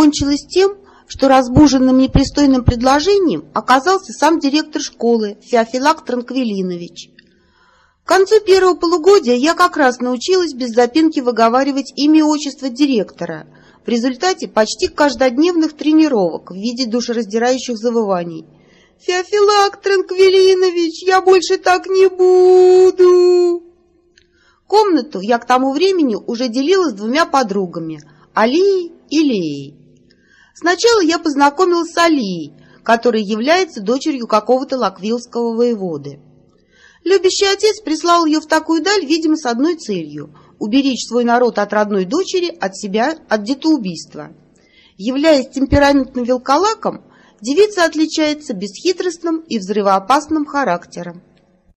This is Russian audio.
кончилось тем, что разбуженным непристойным предложением оказался сам директор школы Феофилак Транквилинович. К концу первого полугодия я как раз научилась без запинки выговаривать имя и отчество директора в результате почти каждодневных тренировок в виде душераздирающих завываний. «Феофилак Транквилинович, я больше так не буду!» Комнату я к тому времени уже делила с двумя подругами – Алией и Леей. Сначала я познакомилась с Алией, которая является дочерью какого-то лаквилского воеводы. Любящий отец прислал ее в такую даль, видимо, с одной целью – уберечь свой народ от родной дочери, от себя, от детоубийства. Являясь темпераментным велколаком, девица отличается бесхитростным и взрывоопасным характером.